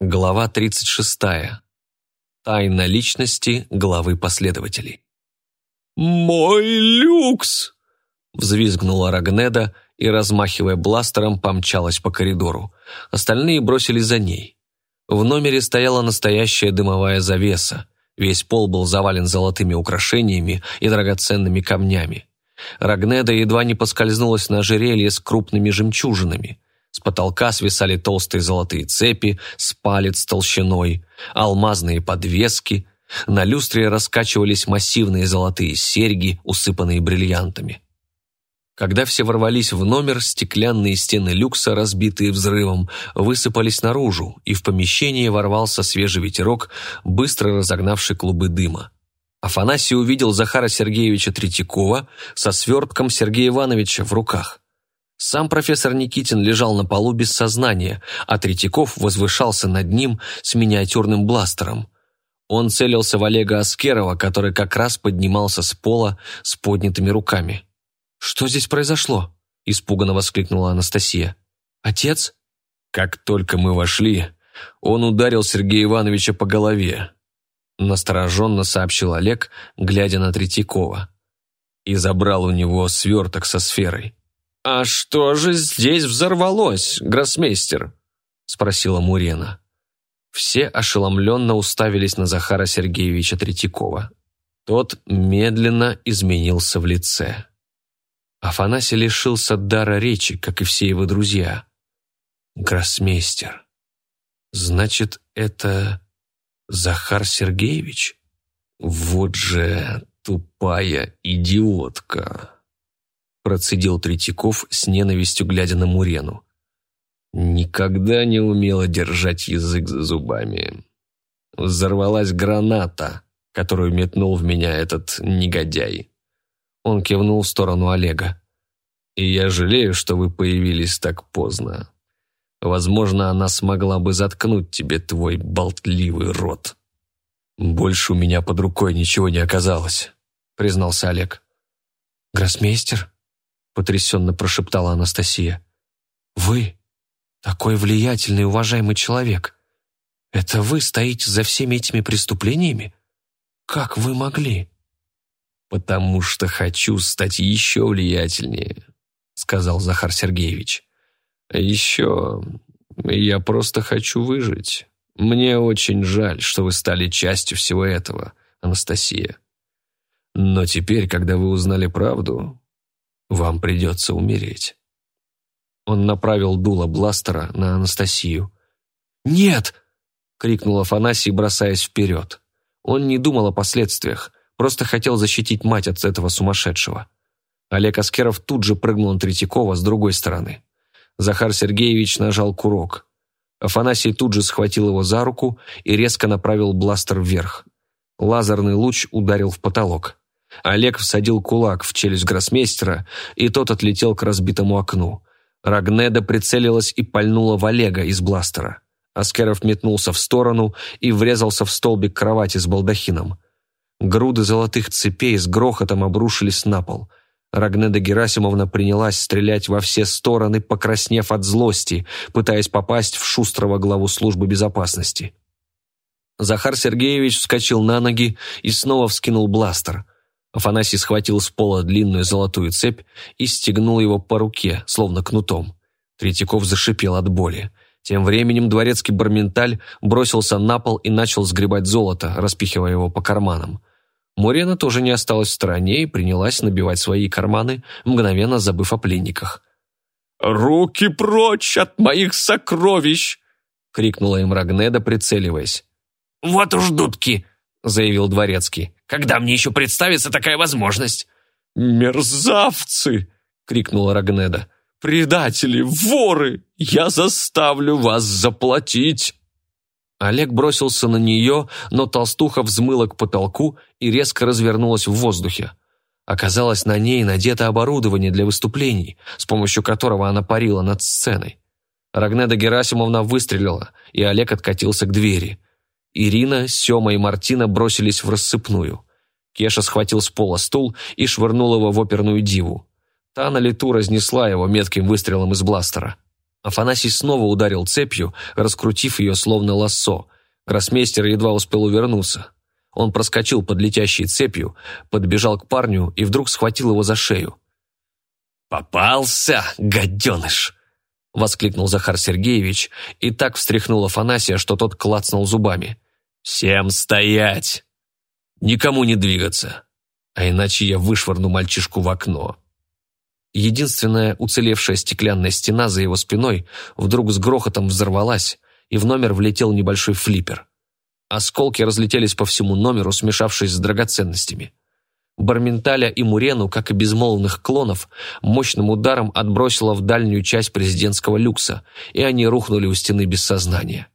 Глава 36. Тайна личности главы последователей. «Мой люкс!» – взвизгнула Рагнеда и, размахивая бластером, помчалась по коридору. Остальные бросились за ней. В номере стояла настоящая дымовая завеса. Весь пол был завален золотыми украшениями и драгоценными камнями. Рагнеда едва не поскользнулась на ожерелье с крупными жемчужинами – с потолка свисали толстые золотые цепи с палец толщиной, алмазные подвески, на люстре раскачивались массивные золотые серьги, усыпанные бриллиантами. Когда все ворвались в номер, стеклянные стены люкса, разбитые взрывом, высыпались наружу, и в помещение ворвался свежий ветерок, быстро разогнавший клубы дыма. Афанасий увидел Захара Сергеевича Третьякова со свертком Сергея Ивановича в руках. Сам профессор Никитин лежал на полу без сознания, а Третьяков возвышался над ним с миниатюрным бластером. Он целился в Олега Аскерова, который как раз поднимался с пола с поднятыми руками. «Что здесь произошло?» – испуганно воскликнула Анастасия. «Отец?» «Как только мы вошли, он ударил Сергея Ивановича по голове», – настороженно сообщил Олег, глядя на Третьякова. «И забрал у него сверток со сферой. «А что же здесь взорвалось, гроссмейстер?» – спросила Мурена. Все ошеломленно уставились на Захара Сергеевича Третьякова. Тот медленно изменился в лице. Афанасий лишился дара речи, как и все его друзья. Гроссмейстер. Значит, это Захар Сергеевич? Вот же тупая идиотка процедил Третьяков с ненавистью, глядя на Мурену. Никогда не умела держать язык за зубами. Взорвалась граната, которую метнул в меня этот негодяй. Он кивнул в сторону Олега. «И я жалею, что вы появились так поздно. Возможно, она смогла бы заткнуть тебе твой болтливый рот». «Больше у меня под рукой ничего не оказалось», — признался Олег. «Гроссмейстер?» Потрясенно прошептала Анастасия. «Вы, такой влиятельный уважаемый человек, это вы стоите за всеми этими преступлениями? Как вы могли?» «Потому что хочу стать еще влиятельнее», — сказал Захар Сергеевич. «Еще я просто хочу выжить. Мне очень жаль, что вы стали частью всего этого, Анастасия. Но теперь, когда вы узнали правду, вам придется умереть». Он направил дуло бластера на Анастасию. «Нет!» — крикнул Афанасий, бросаясь вперед. Он не думал о последствиях, просто хотел защитить мать от этого сумасшедшего. Олег Аскеров тут же прыгнул на Третьякова с другой стороны. Захар Сергеевич нажал курок. Афанасий тут же схватил его за руку и резко направил бластер вверх. Лазерный луч ударил в потолок. Олег всадил кулак в челюсть гроссмейстера, и тот отлетел к разбитому окну. Рагнеда прицелилась и пальнула в Олега из бластера. Аскеров метнулся в сторону и врезался в столбик кровати с балдахином. Груды золотых цепей с грохотом обрушились на пол. Рагнеда Герасимовна принялась стрелять во все стороны, покраснев от злости, пытаясь попасть в шустрого главу службы безопасности. Захар Сергеевич вскочил на ноги и снова вскинул бластер – Афанасий схватил с пола длинную золотую цепь и стегнул его по руке, словно кнутом. Третьяков зашипел от боли. Тем временем дворецкий Барменталь бросился на пол и начал сгребать золото, распихивая его по карманам. Мурена тоже не осталась в стороне и принялась набивать свои карманы, мгновенно забыв о пленниках. «Руки прочь от моих сокровищ!» — крикнула им Рагнеда, прицеливаясь. «Вот уж дудки!» — заявил дворецкий. Когда мне еще представится такая возможность?» «Мерзавцы!» — крикнула Рагнеда. «Предатели, воры! Я заставлю вас заплатить!» Олег бросился на нее, но толстуха взмыла к потолку и резко развернулась в воздухе. Оказалось, на ней надето оборудование для выступлений, с помощью которого она парила над сценой. Рагнеда Герасимовна выстрелила, и Олег откатился к двери. Ирина, Сема и Мартина бросились в рассыпную. Кеша схватил с пола стул и швырнул его в оперную диву. Та на лету разнесла его метким выстрелом из бластера. Афанасий снова ударил цепью, раскрутив ее словно лассо. Гроссмейстер едва успел увернуться. Он проскочил под летящей цепью, подбежал к парню и вдруг схватил его за шею. «Попался, гаденыш!» — воскликнул Захар Сергеевич и так встряхнул Афанасия, что тот клацнул зубами. «Всем стоять! Никому не двигаться, а иначе я вышвырну мальчишку в окно». Единственная уцелевшая стеклянная стена за его спиной вдруг с грохотом взорвалась, и в номер влетел небольшой флиппер. Осколки разлетелись по всему номеру, смешавшись с драгоценностями. Барменталя и Мурену, как и безмолвных клонов, мощным ударом отбросило в дальнюю часть президентского люкса, и они рухнули у стены без сознания.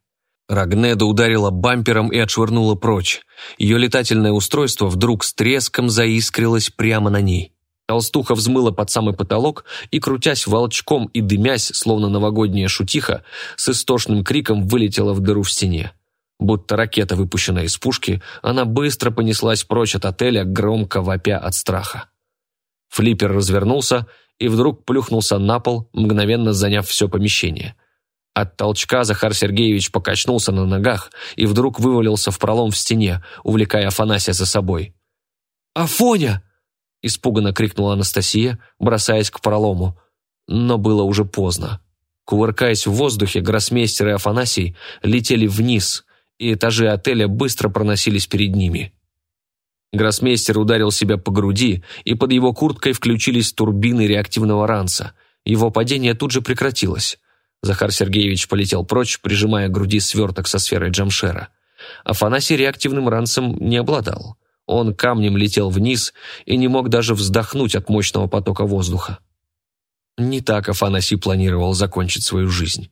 Рагнеда ударила бампером и отшвырнула прочь. Ее летательное устройство вдруг с треском заискрилось прямо на ней. Толстуха взмыла под самый потолок и, крутясь волчком и дымясь, словно новогодняя шутиха, с истошным криком вылетела в дыру в стене. Будто ракета, выпущенная из пушки, она быстро понеслась прочь от отеля, громко вопя от страха. Флиппер развернулся и вдруг плюхнулся на пол, мгновенно заняв все помещение. От толчка Захар Сергеевич покачнулся на ногах и вдруг вывалился в пролом в стене, увлекая Афанасия за собой. «Афоня!» Испуганно крикнула Анастасия, бросаясь к пролому. Но было уже поздно. Кувыркаясь в воздухе, гроссмейстер и Афанасий летели вниз, и этажи отеля быстро проносились перед ними. Гроссмейстер ударил себя по груди, и под его курткой включились турбины реактивного ранца. Его падение тут же прекратилось. Захар Сергеевич полетел прочь, прижимая к груди сверток со сферой Джамшера. Афанасий реактивным ранцем не обладал. Он камнем летел вниз и не мог даже вздохнуть от мощного потока воздуха. Не так Афанасий планировал закончить свою жизнь.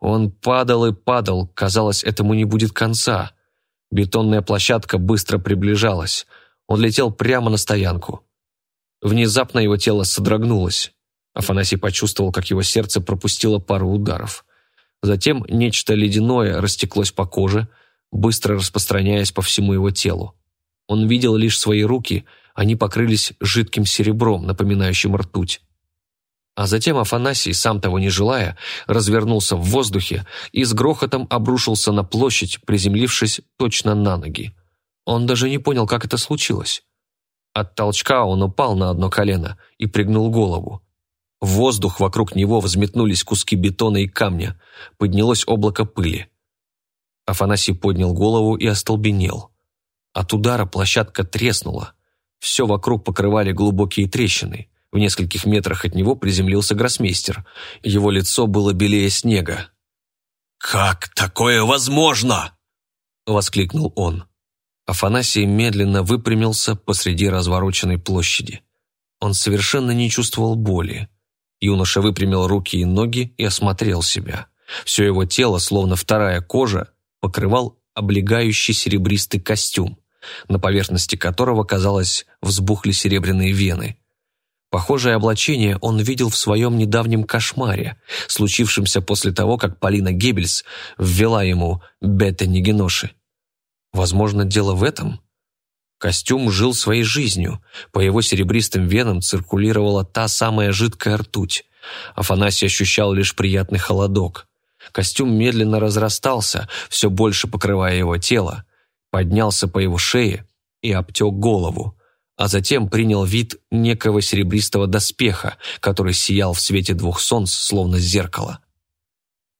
Он падал и падал, казалось, этому не будет конца. Бетонная площадка быстро приближалась. Он летел прямо на стоянку. Внезапно его тело содрогнулось. Афанасий почувствовал, как его сердце пропустило пару ударов. Затем нечто ледяное растеклось по коже, быстро распространяясь по всему его телу. Он видел лишь свои руки, они покрылись жидким серебром, напоминающим ртуть. А затем Афанасий, сам того не желая, развернулся в воздухе и с грохотом обрушился на площадь, приземлившись точно на ноги. Он даже не понял, как это случилось. От толчка он упал на одно колено и пригнул голову. В воздух вокруг него взметнулись куски бетона и камня, поднялось облако пыли. Афанасий поднял голову и остолбенел. От удара площадка треснула. Все вокруг покрывали глубокие трещины. В нескольких метрах от него приземлился гроссмейстер. Его лицо было белее снега. «Как такое возможно?» — воскликнул он. Афанасий медленно выпрямился посреди развороченной площади. Он совершенно не чувствовал боли. Юноша выпрямил руки и ноги и осмотрел себя. Все его тело, словно вторая кожа, покрывал облегающий серебристый костюм на поверхности которого, казалось, взбухли серебряные вены. Похожее облачение он видел в своем недавнем кошмаре, случившемся после того, как Полина Геббельс ввела ему бета-нигеноши. Возможно, дело в этом? Костюм жил своей жизнью, по его серебристым венам циркулировала та самая жидкая ртуть. Афанасий ощущал лишь приятный холодок. Костюм медленно разрастался, все больше покрывая его тело, поднялся по его шее и обтек голову, а затем принял вид некого серебристого доспеха, который сиял в свете двух солнц, словно зеркало.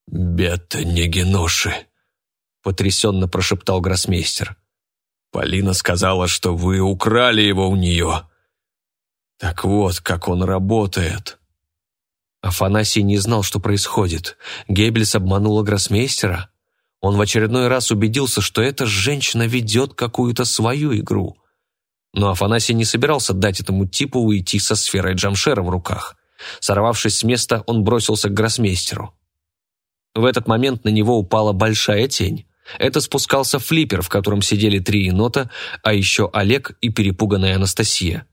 «Бета Негеноши», — потрясенно прошептал гроссмейстер. «Полина сказала, что вы украли его у нее. Так вот, как он работает». Афанасий не знал, что происходит. Геббельс обманула гроссмейстера? Он в очередной раз убедился, что эта женщина ведет какую-то свою игру. Но Афанасий не собирался дать этому типу уйти со сферой Джамшера в руках. Сорвавшись с места, он бросился к гроссмейстеру. В этот момент на него упала большая тень. Это спускался флиппер, в котором сидели три енота, а еще Олег и перепуганная Анастасия.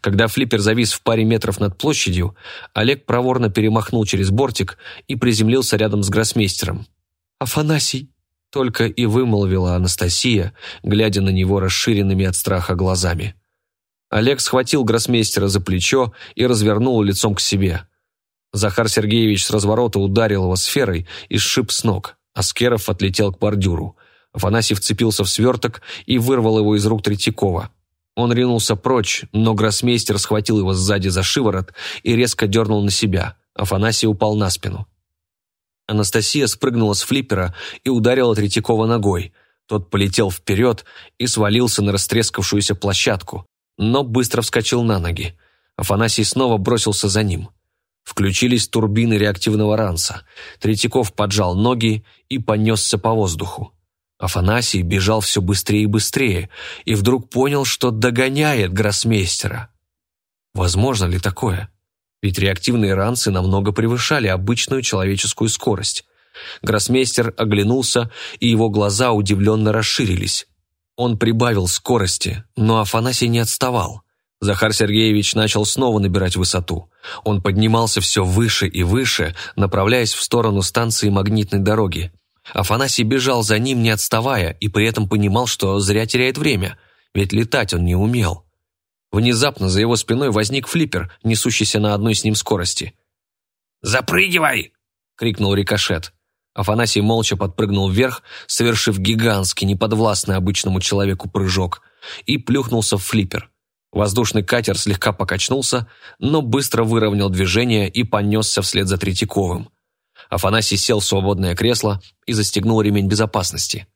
Когда флиппер завис в паре метров над площадью, Олег проворно перемахнул через бортик и приземлился рядом с гроссмейстером. «Афанасий!» Только и вымолвила Анастасия, глядя на него расширенными от страха глазами. Олег схватил гроссмейстера за плечо и развернул лицом к себе. Захар Сергеевич с разворота ударил его сферой и сшиб с ног. Аскеров отлетел к бордюру. Афанасий вцепился в сверток и вырвал его из рук Третьякова. Он ринулся прочь, но гроссмейстер схватил его сзади за шиворот и резко дернул на себя. Афанасий упал на спину. Анастасия спрыгнула с флиппера и ударила Третьякова ногой. Тот полетел вперед и свалился на растрескавшуюся площадку, но быстро вскочил на ноги. Афанасий снова бросился за ним. Включились турбины реактивного ранца. Третьяков поджал ноги и понесся по воздуху. Афанасий бежал все быстрее и быстрее, и вдруг понял, что догоняет гроссмейстера. Возможно ли такое? Ведь реактивные ранцы намного превышали обычную человеческую скорость. Гроссмейстер оглянулся, и его глаза удивленно расширились. Он прибавил скорости, но Афанасий не отставал. Захар Сергеевич начал снова набирать высоту. Он поднимался все выше и выше, направляясь в сторону станции магнитной дороги. Афанасий бежал за ним, не отставая, и при этом понимал, что зря теряет время, ведь летать он не умел. Внезапно за его спиной возник флиппер, несущийся на одной с ним скорости. «Запрыгивай!» — крикнул рикошет. Афанасий молча подпрыгнул вверх, совершив гигантский, неподвластный обычному человеку прыжок, и плюхнулся в флиппер. Воздушный катер слегка покачнулся, но быстро выровнял движение и понесся вслед за Третьяковым. Афанасий сел в свободное кресло и застегнул ремень безопасности.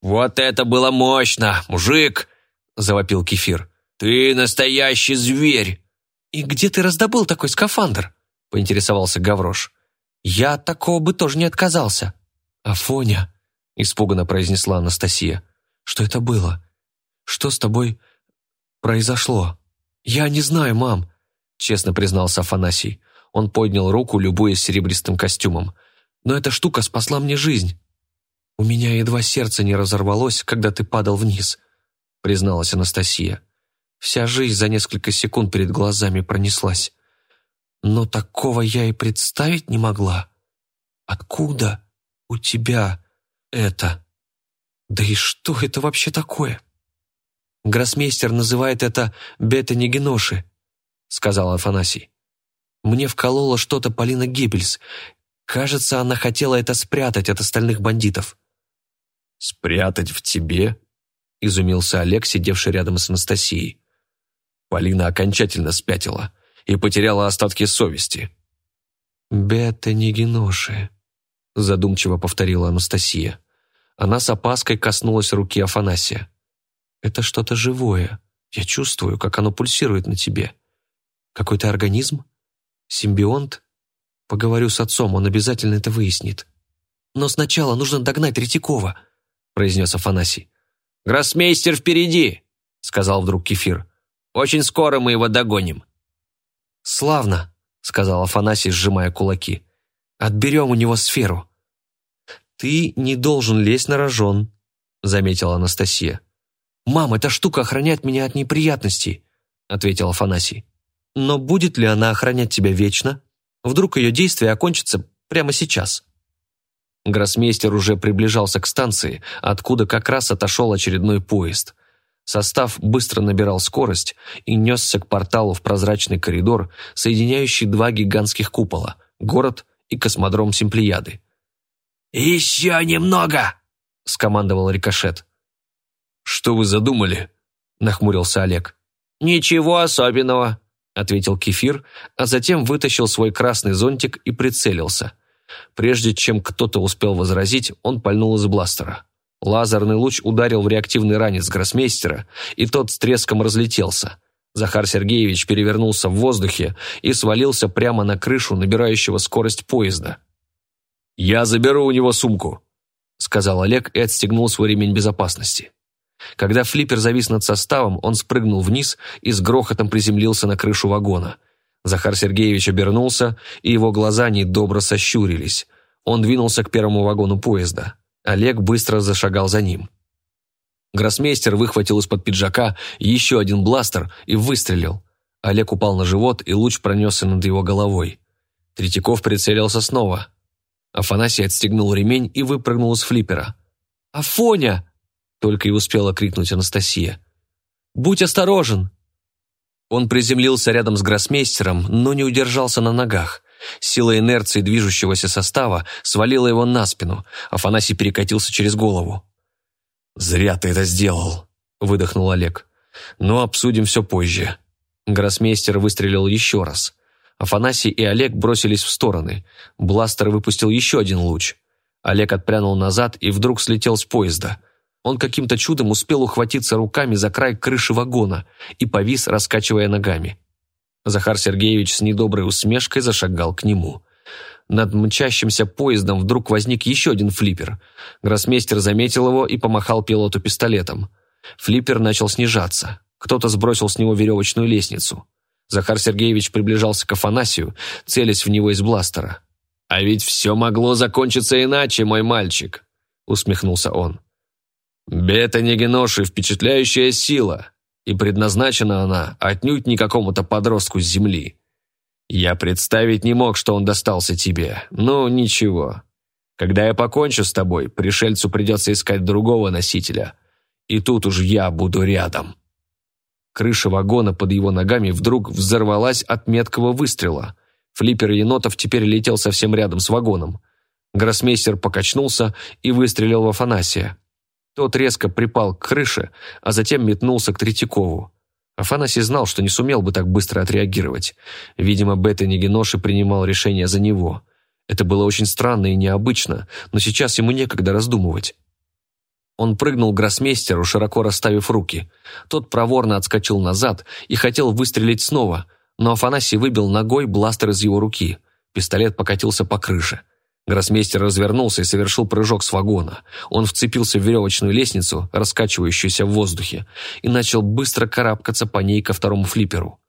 «Вот это было мощно, мужик!» – завопил Кефир. «Ты настоящий зверь!» «И где ты раздобыл такой скафандр?» – поинтересовался Гаврош. «Я от такого бы тоже не отказался». «Афоня», – испуганно произнесла Анастасия. «Что это было? Что с тобой произошло?» «Я не знаю, мам», – честно признался Афанасий. Он поднял руку, любуясь серебристым костюмом. «Но эта штука спасла мне жизнь». «У меня едва сердце не разорвалось, когда ты падал вниз», — призналась Анастасия. «Вся жизнь за несколько секунд перед глазами пронеслась. Но такого я и представить не могла. Откуда у тебя это? Да и что это вообще такое?» «Гроссмейстер называет это бета-негеноши», — сказал Афанасий. Мне вколола что-то Полина Геббельс. Кажется, она хотела это спрятать от остальных бандитов». «Спрятать в тебе?» – изумился Олег, сидевший рядом с Анастасией. Полина окончательно спятила и потеряла остатки совести. «Бета не геноши», – задумчиво повторила Анастасия. Она с опаской коснулась руки Афанасия. «Это что-то живое. Я чувствую, как оно пульсирует на тебе. Какой-то организм?» Симбионт? Поговорю с отцом, он обязательно это выяснит. Но сначала нужно догнать Третьякова, произнес Афанасий. «Гроссмейстер впереди!» — сказал вдруг Кефир. «Очень скоро мы его догоним». «Славно!» — сказал Афанасий, сжимая кулаки. «Отберем у него сферу». «Ты не должен лезть на рожон», — заметила Анастасия. «Мам, эта штука охраняет меня от неприятностей», — ответил Афанасий. Но будет ли она охранять тебя вечно? Вдруг ее действие окончится прямо сейчас? Гроссмейстер уже приближался к станции, откуда как раз отошел очередной поезд. Состав быстро набирал скорость и несся к порталу в прозрачный коридор, соединяющий два гигантских купола – город и космодром Симплияды. «Еще немного!» – скомандовал Рикошет. «Что вы задумали?» – нахмурился Олег. «Ничего особенного», ответил Кефир, а затем вытащил свой красный зонтик и прицелился. Прежде чем кто-то успел возразить, он пальнул из бластера. Лазерный луч ударил в реактивный ранец гроссмейстера, и тот с треском разлетелся. Захар Сергеевич перевернулся в воздухе и свалился прямо на крышу набирающего скорость поезда. «Я заберу у него сумку», — сказал Олег и отстегнул свой ремень безопасности. Когда флиппер завис над составом, он спрыгнул вниз и с грохотом приземлился на крышу вагона. Захар Сергеевич обернулся, и его глаза недобро сощурились. Он двинулся к первому вагону поезда. Олег быстро зашагал за ним. Гроссмейстер выхватил из-под пиджака еще один бластер и выстрелил. Олег упал на живот, и луч пронесся над его головой. Третьяков прицелился снова. Афанасий отстегнул ремень и выпрыгнул из флиппера. «Афоня!» Только и успела крикнуть Анастасия. «Будь осторожен!» Он приземлился рядом с гроссмейстером, но не удержался на ногах. Сила инерции движущегося состава свалила его на спину, Афанасий перекатился через голову. «Зря ты это сделал», — выдохнул Олег. «Но обсудим все позже». Гроссмейстер выстрелил еще раз. Афанасий и Олег бросились в стороны. Бластер выпустил еще один луч. Олег отпрянул назад и вдруг слетел с поезда. Он каким-то чудом успел ухватиться руками за край крыши вагона и повис, раскачивая ногами. Захар Сергеевич с недоброй усмешкой зашагал к нему. Над мчащимся поездом вдруг возник еще один флиппер. Гроссмейстер заметил его и помахал пилоту пистолетом. Флиппер начал снижаться. Кто-то сбросил с него веревочную лестницу. Захар Сергеевич приближался к Афанасию, целясь в него из бластера. «А ведь все могло закончиться иначе, мой мальчик», — усмехнулся он. «Бета-негеноши — впечатляющая сила, и предназначена она отнюдь не какому-то подростку с земли. Я представить не мог, что он достался тебе, но ничего. Когда я покончу с тобой, пришельцу придется искать другого носителя, и тут уж я буду рядом». Крыша вагона под его ногами вдруг взорвалась от меткого выстрела. Флиппер енотов теперь летел совсем рядом с вагоном. Гроссмейстер покачнулся и выстрелил в Афанасия. Тот резко припал к крыше, а затем метнулся к Третьякову. Афанасий знал, что не сумел бы так быстро отреагировать. Видимо, Бета-Нигеноши принимал решение за него. Это было очень странно и необычно, но сейчас ему некогда раздумывать. Он прыгнул к гроссмейстеру, широко расставив руки. Тот проворно отскочил назад и хотел выстрелить снова, но Афанасий выбил ногой бластер из его руки. Пистолет покатился по крыше. Гроссмейстер развернулся и совершил прыжок с вагона. Он вцепился в веревочную лестницу, раскачивающуюся в воздухе, и начал быстро карабкаться по ней ко второму флипперу.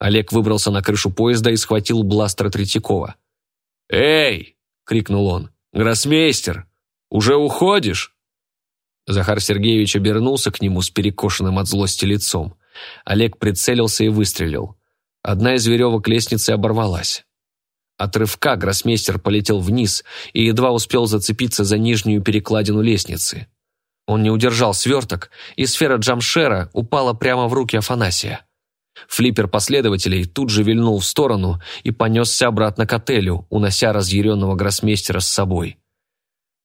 Олег выбрался на крышу поезда и схватил бластер Третьякова. «Эй!» — крикнул он. «Гроссмейстер! Уже уходишь?» Захар Сергеевич обернулся к нему с перекошенным от злости лицом. Олег прицелился и выстрелил. Одна из веревок лестницы оборвалась. От рывка гроссмейстер полетел вниз и едва успел зацепиться за нижнюю перекладину лестницы. Он не удержал сверток, и сфера джамшера упала прямо в руки Афанасия. Флиппер последователей тут же вильнул в сторону и понесся обратно к отелю, унося разъяренного гроссмейстера с собой.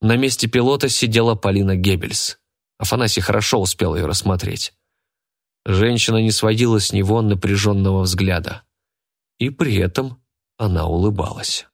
На месте пилота сидела Полина Геббельс. Афанасий хорошо успел ее рассмотреть. Женщина не сводила с него напряженного взгляда. И при этом она улыбалась.